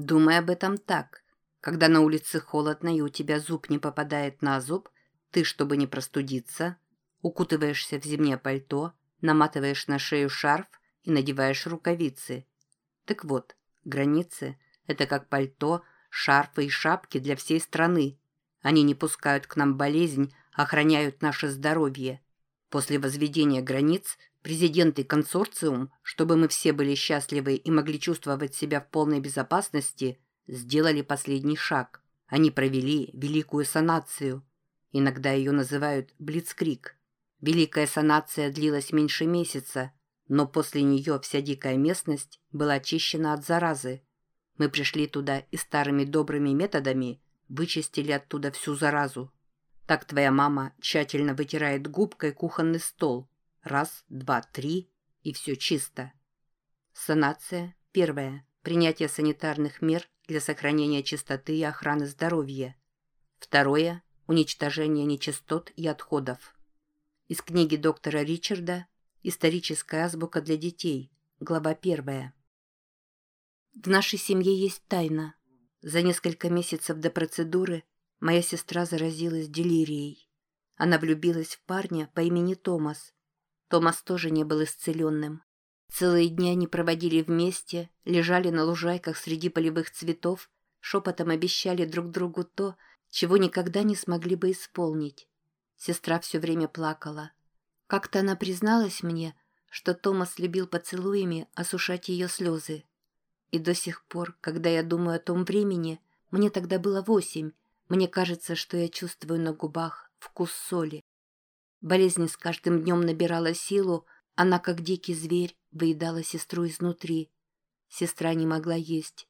Думай об этом так. Когда на улице холодно и у тебя зуб не попадает на зуб, ты, чтобы не простудиться, укутываешься в зимнее пальто, наматываешь на шею шарф и надеваешь рукавицы. Так вот, границы – это как пальто, шарфы и шапки для всей страны. Они не пускают к нам болезнь, охраняют наше здоровье. После возведения границ президент и консорциум, чтобы мы все были счастливы и могли чувствовать себя в полной безопасности, сделали последний шаг. Они провели великую санацию. Иногда ее называют «блицкрик». Великая санация длилась меньше месяца, но после нее вся дикая местность была очищена от заразы. Мы пришли туда и старыми добрыми методами вычистили оттуда всю заразу. Так твоя мама тщательно вытирает губкой кухонный стол. Раз, два, три, и все чисто. Санация. Первое. Принятие санитарных мер для сохранения чистоты и охраны здоровья. Второе. Уничтожение нечистот и отходов. Из книги доктора Ричарда «Историческая азбука для детей», глава первая. В нашей семье есть тайна. За несколько месяцев до процедуры Моя сестра заразилась делирией. Она влюбилась в парня по имени Томас. Томас тоже не был исцеленным. Целые дни они проводили вместе, лежали на лужайках среди полевых цветов, шепотом обещали друг другу то, чего никогда не смогли бы исполнить. Сестра все время плакала. Как-то она призналась мне, что Томас любил поцелуями осушать ее слезы. И до сих пор, когда я думаю о том времени, мне тогда было восемь, мне кажется, что я чувствую на губах вкус соли. Болезнь с каждым днем набирала силу, она, как дикий зверь, выедала сестру изнутри. Сестра не могла есть.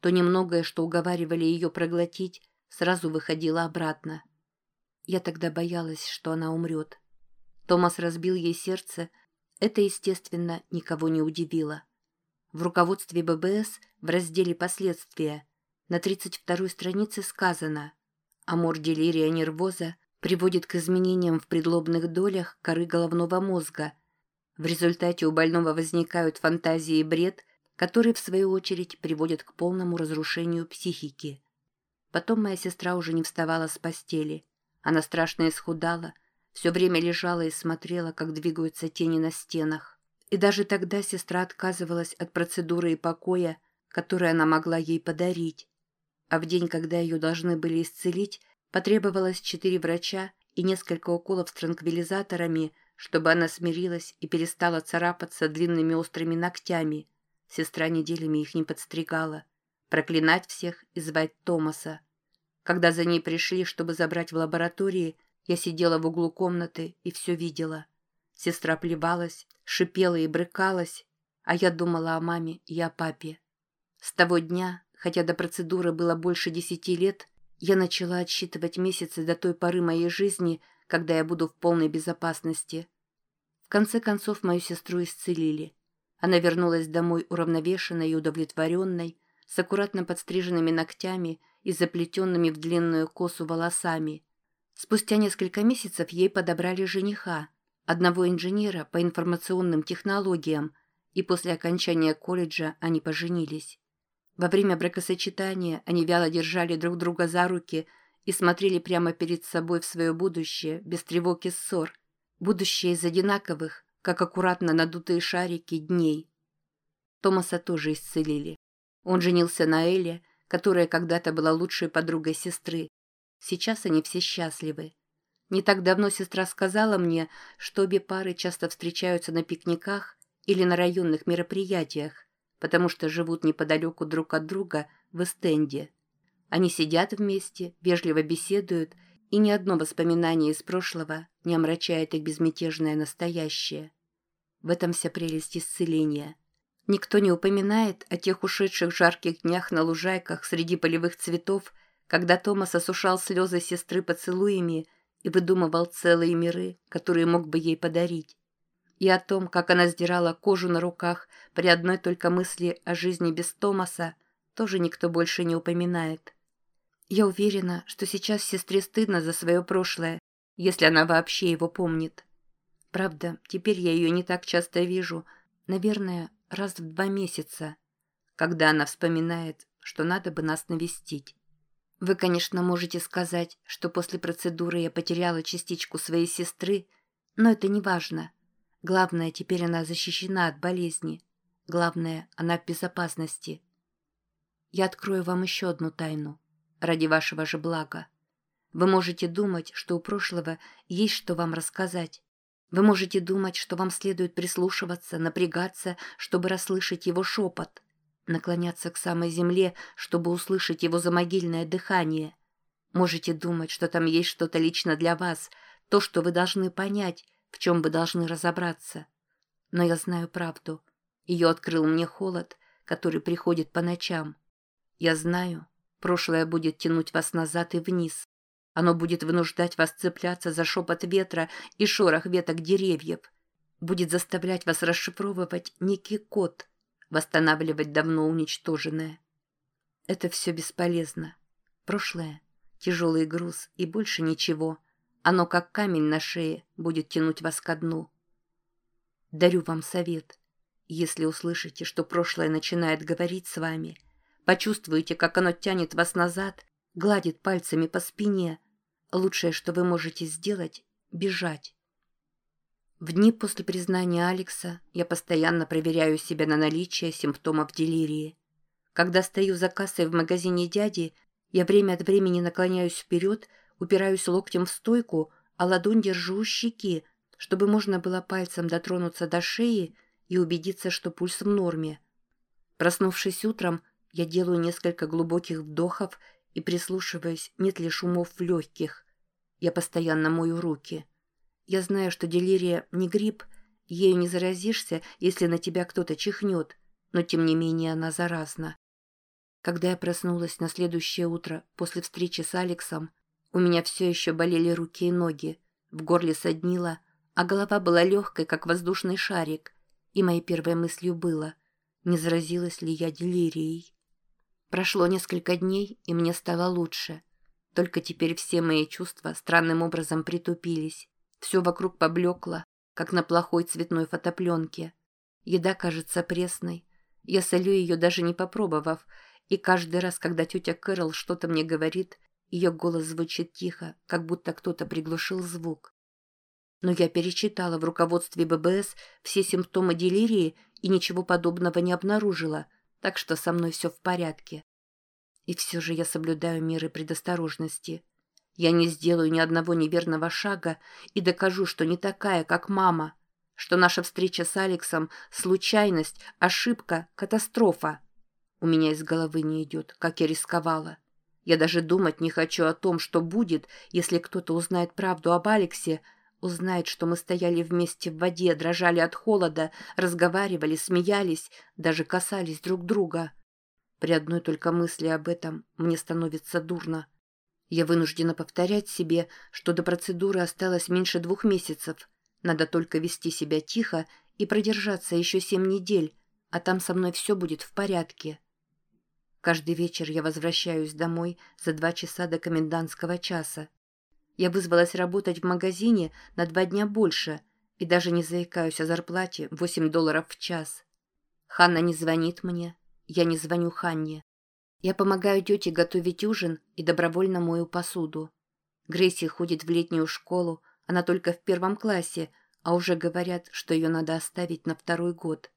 То немногое, что уговаривали ее проглотить, сразу выходило обратно. Я тогда боялась, что она умрет. Томас разбил ей сердце. Это, естественно, никого не удивило. В руководстве ББС в разделе «Последствия» На 32-й странице сказано «Амор делирия нервоза приводит к изменениям в предлобных долях коры головного мозга. В результате у больного возникают фантазии и бред, которые, в свою очередь, приводят к полному разрушению психики». Потом моя сестра уже не вставала с постели. Она страшно исхудала, все время лежала и смотрела, как двигаются тени на стенах. И даже тогда сестра отказывалась от процедуры и покоя, которые она могла ей подарить а в день, когда ее должны были исцелить, потребовалось четыре врача и несколько уколов с транквилизаторами, чтобы она смирилась и перестала царапаться длинными острыми ногтями. Сестра неделями их не подстригала. Проклинать всех и звать Томаса. Когда за ней пришли, чтобы забрать в лаборатории, я сидела в углу комнаты и все видела. Сестра плевалась, шипела и брыкалась, а я думала о маме и о папе. С того дня Хотя до процедуры было больше десяти лет, я начала отсчитывать месяцы до той поры моей жизни, когда я буду в полной безопасности. В конце концов, мою сестру исцелили. Она вернулась домой уравновешенной и удовлетворенной, с аккуратно подстриженными ногтями и заплетенными в длинную косу волосами. Спустя несколько месяцев ей подобрали жениха, одного инженера по информационным технологиям, и после окончания колледжа они поженились. Во время бракосочетания они вяло держали друг друга за руки и смотрели прямо перед собой в свое будущее, без тревог и ссор. Будущее из одинаковых, как аккуратно надутые шарики, дней. Томаса тоже исцелили. Он женился на Эле, которая когда-то была лучшей подругой сестры. Сейчас они все счастливы. Не так давно сестра сказала мне, что обе пары часто встречаются на пикниках или на районных мероприятиях, потому что живут неподалеку друг от друга в Эстенде. Они сидят вместе, вежливо беседуют, и ни одно воспоминание из прошлого не омрачает их безмятежное настоящее. В этом вся прелесть исцеления. Никто не упоминает о тех ушедших жарких днях на лужайках среди полевых цветов, когда Томас осушал слезы сестры поцелуями и выдумывал целые миры, которые мог бы ей подарить и о том, как она сдирала кожу на руках при одной только мысли о жизни без Томаса, тоже никто больше не упоминает. Я уверена, что сейчас сестре стыдно за свое прошлое, если она вообще его помнит. Правда, теперь я ее не так часто вижу, наверное, раз в два месяца. Когда она вспоминает, что надо бы нас навестить. Вы, конечно, можете сказать, что после процедуры я потеряла частичку своей сестры, но это не важно. Главное, теперь она защищена от болезни. Главное, она в безопасности. Я открою вам еще одну тайну. Ради вашего же блага. Вы можете думать, что у прошлого есть что вам рассказать. Вы можете думать, что вам следует прислушиваться, напрягаться, чтобы расслышать его шепот, наклоняться к самой земле, чтобы услышать его замогильное дыхание. Можете думать, что там есть что-то лично для вас, то, что вы должны понять, в чем вы должны разобраться. Но я знаю правду. Ее открыл мне холод, который приходит по ночам. Я знаю, прошлое будет тянуть вас назад и вниз. Оно будет вынуждать вас цепляться за шепот ветра и шорох веток деревьев. Будет заставлять вас расшифровывать некий код, восстанавливать давно уничтоженное. Это все бесполезно. Прошлое — тяжелый груз и больше ничего. Оно, как камень на шее, будет тянуть вас ко дну. Дарю вам совет. Если услышите, что прошлое начинает говорить с вами, почувствуете, как оно тянет вас назад, гладит пальцами по спине, Лучшее, что вы можете сделать – бежать. В дни после признания Алекса я постоянно проверяю себя на наличие симптомов делирии. Когда стою за кассой в магазине дяди, я время от времени наклоняюсь вперед, упираюсь локтем в стойку, а ладонь держу у щеки, чтобы можно было пальцем дотронуться до шеи и убедиться, что пульс в норме. Проснувшись утром, я делаю несколько глубоких вдохов и прислушиваюсь, нет ли шумов в легких. Я постоянно мою руки. Я знаю, что делирия не грипп, ею не заразишься, если на тебя кто-то чихнет, но тем не менее она заразна. Когда я проснулась на следующее утро после встречи с Алексом, у меня все еще болели руки и ноги, в горле соднило, а голова была легкой, как воздушный шарик, и моей первой мыслью было, не заразилась ли я делирией. Прошло несколько дней, и мне стало лучше – только теперь все мои чувства странным образом притупились. Все вокруг поблекло, как на плохой цветной фотопленке. Еда кажется пресной. Я солю ее, даже не попробовав, и каждый раз, когда тетя Кэрол что-то мне говорит, ее голос звучит тихо, как будто кто-то приглушил звук. Но я перечитала в руководстве ББС все симптомы делирии и ничего подобного не обнаружила, так что со мной все в порядке. И все же я соблюдаю меры предосторожности. Я не сделаю ни одного неверного шага и докажу, что не такая, как мама, что наша встреча с Алексом – случайность, ошибка, катастрофа. У меня из головы не идет, как я рисковала. Я даже думать не хочу о том, что будет, если кто-то узнает правду об Алексе, узнает, что мы стояли вместе в воде, дрожали от холода, разговаривали, смеялись, даже касались друг друга. При одной только мысли об этом мне становится дурно. Я вынуждена повторять себе, что до процедуры осталось меньше двух месяцев. Надо только вести себя тихо и продержаться еще семь недель, а там со мной все будет в порядке. Каждый вечер я возвращаюсь домой за два часа до комендантского часа. Я вызвалась работать в магазине на два дня больше и даже не заикаюсь о зарплате 8 долларов в час. Ханна не звонит мне, я не звоню Ханне. Я помогаю тете готовить ужин и добровольно мою посуду. Грейси ходит в летнюю школу, она только в первом классе, а уже говорят, что ее надо оставить на второй год.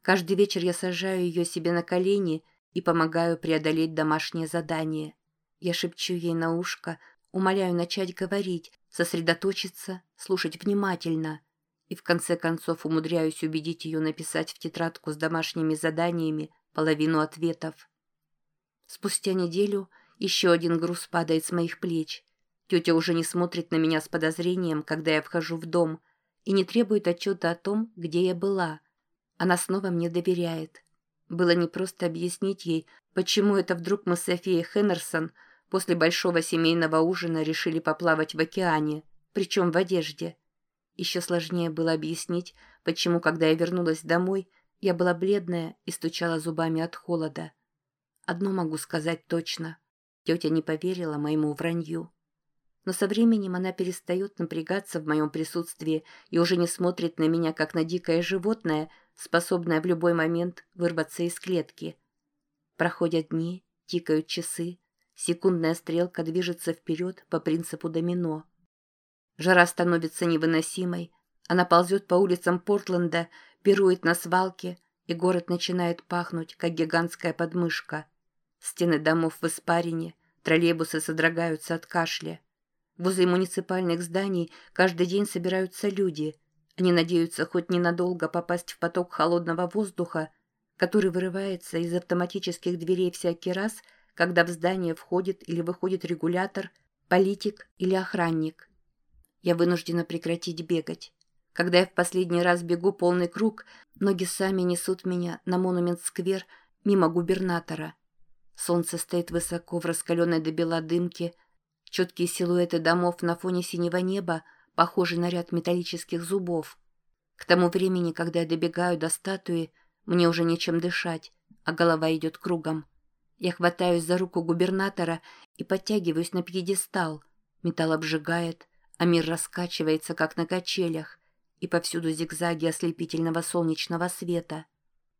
Каждый вечер я сажаю ее себе на колени и помогаю преодолеть домашнее задание. Я шепчу ей на ушко, умоляю начать говорить, сосредоточиться, слушать внимательно. И в конце концов умудряюсь убедить ее написать в тетрадку с домашними заданиями половину ответов. Спустя неделю еще один груз падает с моих плеч. Тетя уже не смотрит на меня с подозрением, когда я вхожу в дом, и не требует отчета о том, где я была. Она снова мне доверяет. Было непросто объяснить ей, почему это вдруг мы с Софией Хеннерсон после большого семейного ужина решили поплавать в океане, причем в одежде. Еще сложнее было объяснить, почему, когда я вернулась домой, я была бледная и стучала зубами от холода. Одно могу сказать точно. Тетя не поверила моему вранью. Но со временем она перестает напрягаться в моем присутствии и уже не смотрит на меня, как на дикое животное, способное в любой момент вырваться из клетки. Проходят дни, Тикают часы. Секундная стрелка движется вперед по принципу домино. Жара становится невыносимой. Она ползет по улицам Портленда, пирует на свалке, и город начинает пахнуть, как гигантская подмышка. Стены домов в испарине, троллейбусы содрогаются от кашля. Возле муниципальных зданий каждый день собираются люди. Они надеются хоть ненадолго попасть в поток холодного воздуха, который вырывается из автоматических дверей всякий раз, когда в здание входит или выходит регулятор, политик или охранник. Я вынуждена прекратить бегать. Когда я в последний раз бегу полный круг, ноги сами несут меня на Монумент-сквер мимо губернатора. Солнце стоит высоко в раскаленной до бела дымке, четкие силуэты домов на фоне синего неба похожи на ряд металлических зубов. К тому времени, когда я добегаю до статуи, мне уже нечем дышать, а голова идет кругом. Я хватаюсь за руку губернатора и подтягиваюсь на пьедестал. Металл обжигает, а мир раскачивается, как на качелях, и повсюду зигзаги ослепительного солнечного света.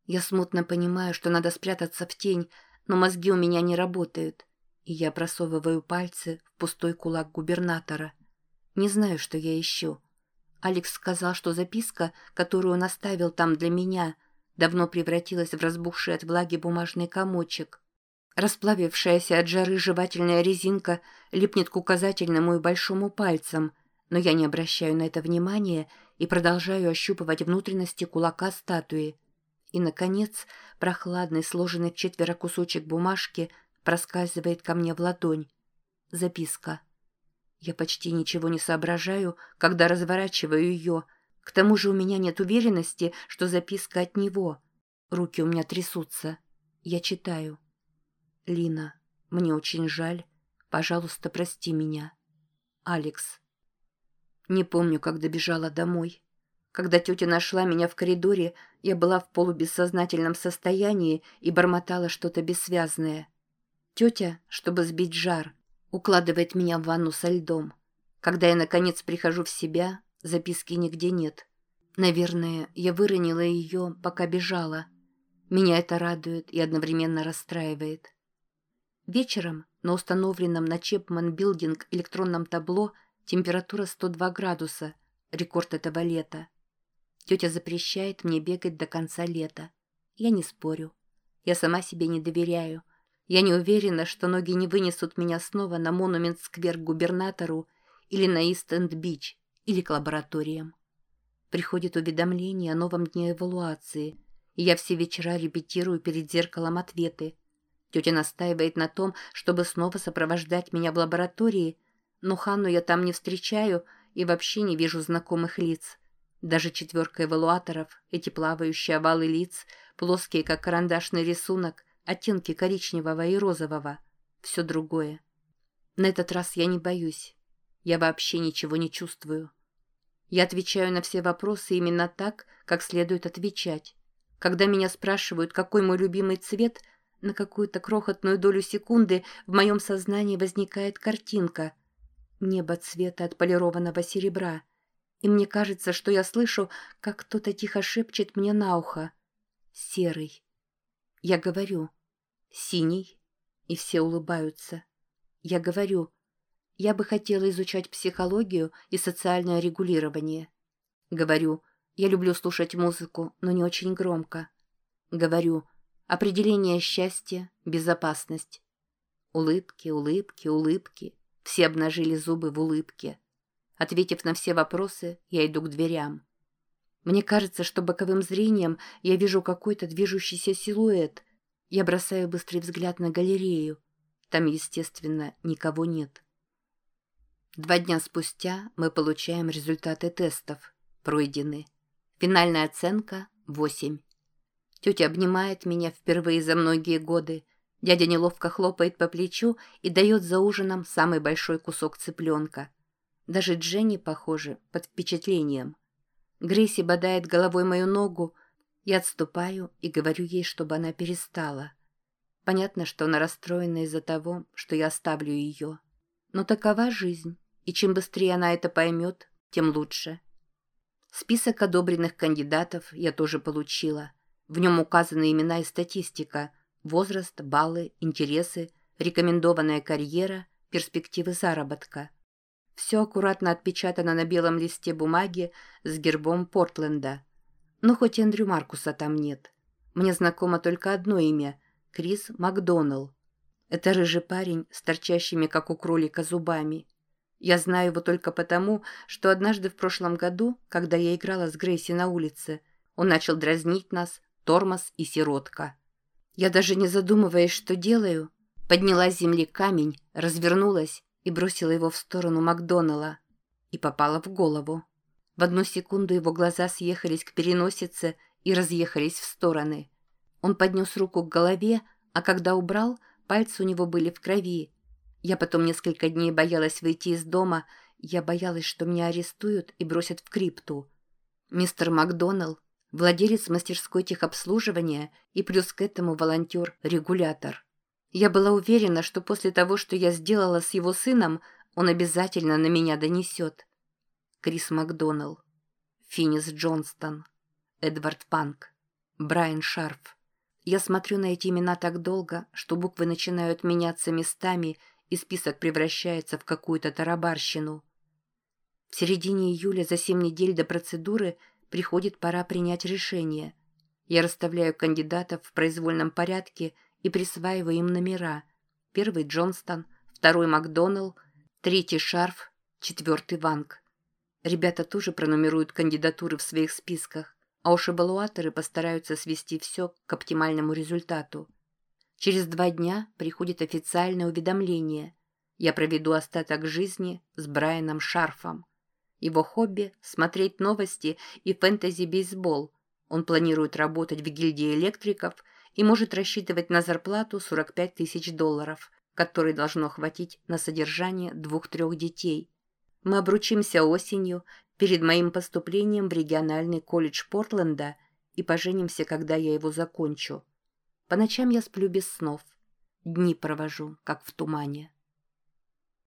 Я смутно понимаю, что надо спрятаться в тень, но мозги у меня не работают, и я просовываю пальцы в пустой кулак губернатора. Не знаю, что я ищу. Алекс сказал, что записка, которую он оставил там для меня, давно превратилась в разбухший от влаги бумажный комочек. Расплавившаяся от жары жевательная резинка липнет к указательному и большому пальцам, но я не обращаю на это внимания и продолжаю ощупывать внутренности кулака статуи. И, наконец, прохладный, сложенный в четверо кусочек бумажки проскальзывает ко мне в ладонь. Записка. Я почти ничего не соображаю, когда разворачиваю ее. К тому же у меня нет уверенности, что записка от него. Руки у меня трясутся. Я читаю. «Лина, мне очень жаль. Пожалуйста, прости меня. Алекс». Не помню, как добежала домой. Когда тетя нашла меня в коридоре, я была в полубессознательном состоянии и бормотала что-то бессвязное. Тетя, чтобы сбить жар, укладывает меня в ванну со льдом. Когда я, наконец, прихожу в себя, записки нигде нет. Наверное, я выронила ее, пока бежала. Меня это радует и одновременно расстраивает. Вечером на установленном на Чепман Билдинг электронном табло температура 102 градуса, рекорд этого лета. Тетя запрещает мне бегать до конца лета. Я не спорю. Я сама себе не доверяю. Я не уверена, что ноги не вынесут меня снова на Монумент-сквер губернатору или на Ист-Энд-Бич или к лабораториям. Приходит уведомление о новом дне эвалуации, и я все вечера репетирую перед зеркалом ответы – Тетя настаивает на том, чтобы снова сопровождать меня в лаборатории, но Ханну я там не встречаю и вообще не вижу знакомых лиц. Даже четверка эвалуаторов, эти плавающие овалы лиц, плоские, как карандашный рисунок, оттенки коричневого и розового. Все другое. На этот раз я не боюсь. Я вообще ничего не чувствую. Я отвечаю на все вопросы именно так, как следует отвечать. Когда меня спрашивают, какой мой любимый цвет – на какую-то крохотную долю секунды в моем сознании возникает картинка. Небо цвета отполированного серебра. И мне кажется, что я слышу, как кто-то тихо шепчет мне на ухо. Серый. Я говорю. Синий. И все улыбаются. Я говорю. Я бы хотела изучать психологию и социальное регулирование. Говорю. Я люблю слушать музыку, но не очень громко. Говорю. Определение счастья – безопасность. Улыбки, улыбки, улыбки. Все обнажили зубы в улыбке. Ответив на все вопросы, я иду к дверям. Мне кажется, что боковым зрением я вижу какой-то движущийся силуэт. Я бросаю быстрый взгляд на галерею. Там, естественно, никого нет. Два дня спустя мы получаем результаты тестов. Пройдены. Финальная оценка – 8. Тетя обнимает меня впервые за многие годы. Дядя неловко хлопает по плечу и дает за ужином самый большой кусок цыпленка. Даже Дженни, похоже, под впечатлением. Грейси бодает головой мою ногу. Я отступаю и говорю ей, чтобы она перестала. Понятно, что она расстроена из-за того, что я оставлю ее. Но такова жизнь, и чем быстрее она это поймет, тем лучше. Список одобренных кандидатов я тоже получила – в нем указаны имена и статистика, Возраст, баллы, интересы, рекомендованная карьера, перспективы заработка. Все аккуратно отпечатано на белом листе бумаги с гербом Портленда. Но хоть Эндрю Маркуса там нет. Мне знакомо только одно имя – Крис Макдоналл. Это рыжий парень с торчащими, как у кролика, зубами. Я знаю его только потому, что однажды в прошлом году, когда я играла с Грейси на улице, он начал дразнить нас, тормоз и сиротка. Я даже не задумываясь, что делаю, подняла с земли камень, развернулась и бросила его в сторону Макдонала и попала в голову. В одну секунду его глаза съехались к переносице и разъехались в стороны. Он поднес руку к голове, а когда убрал, пальцы у него были в крови. Я потом несколько дней боялась выйти из дома, я боялась, что меня арестуют и бросят в крипту. Мистер Макдоналл, владелец мастерской техобслуживания и плюс к этому волонтер-регулятор. Я была уверена, что после того, что я сделала с его сыном, он обязательно на меня донесет. Крис Макдоналл, Финис Джонстон, Эдвард Панк, Брайан Шарф. Я смотрю на эти имена так долго, что буквы начинают меняться местами, и список превращается в какую-то тарабарщину. В середине июля за семь недель до процедуры приходит пора принять решение. Я расставляю кандидатов в произвольном порядке и присваиваю им номера. Первый Джонстон, второй Макдоналл, третий Шарф, четвертый Ванг. Ребята тоже пронумеруют кандидатуры в своих списках, а уж эвалуаторы постараются свести все к оптимальному результату. Через два дня приходит официальное уведомление. Я проведу остаток жизни с Брайаном Шарфом. Его хобби – смотреть новости и фэнтези-бейсбол. Он планирует работать в гильдии электриков – и может рассчитывать на зарплату 45 тысяч долларов, которой должно хватить на содержание двух-трех детей. Мы обручимся осенью перед моим поступлением в региональный колледж Портленда и поженимся, когда я его закончу. По ночам я сплю без снов. Дни провожу, как в тумане.